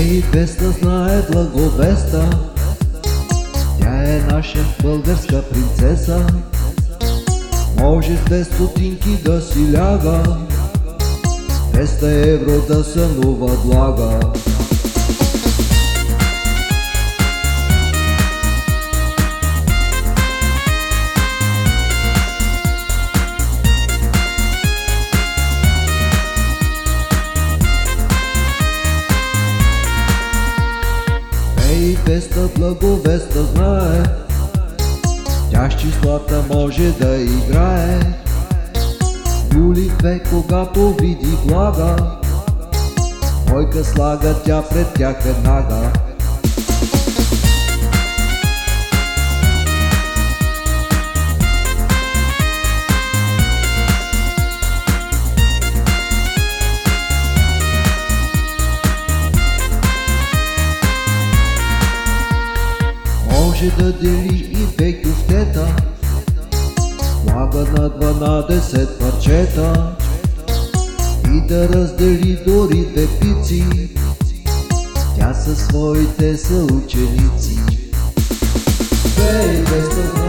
Ей, Веста знае благовеста, тя е наша българска принцеса. Може две стотинки да си ляга, 200 евро да сънува блага. Ей, Веста благовеста знае, тя с числата може да играе. Юли две, когато види влага, Мойка слага тя пред тях веднага. Може да дели и две кюфтета, Слага на 12 парчета и да раздели дори две пици. Тя със своите съученици. Бей, без